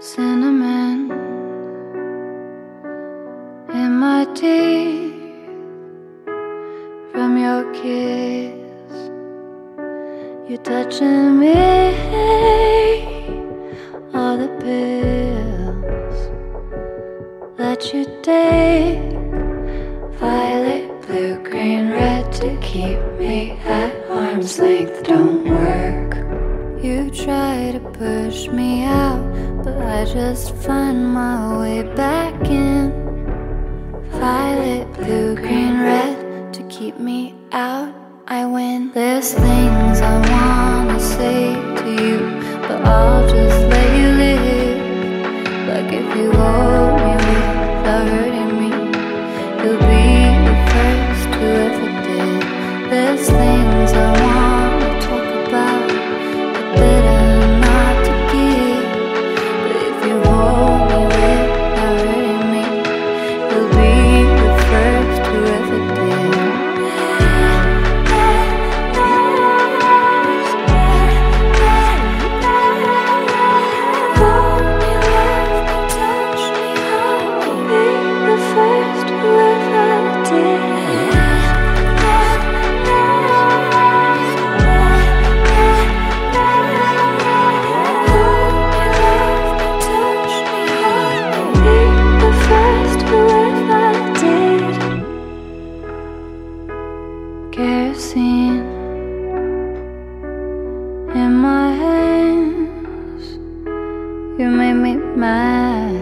cinnamon in my teeth from your kiss. You're touching me, all the pills that you take. Violet, blue, green, red to keep me at arm's length don't work. You try to push me out, I just find my way back in. Violet, blue, green, red to keep me out. I win. There's things I wanna say to you, but I'll just let you live. In my hands. You made me mad,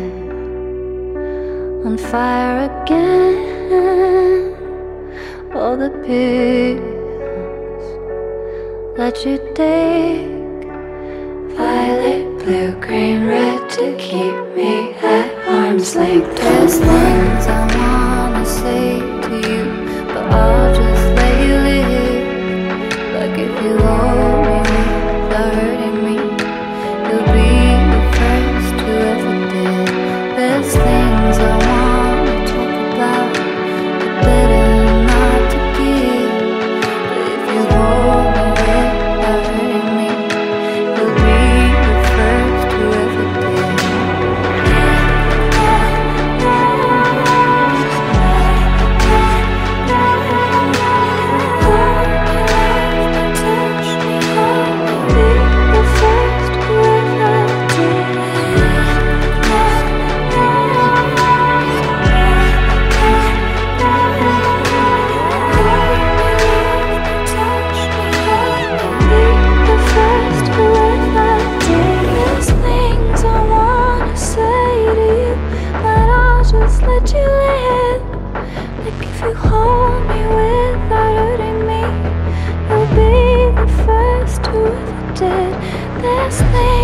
on fire again. All the pills that you take, violet, blue, green, red to keep me at arm's length. There's things I wanna say to you, but I'll Things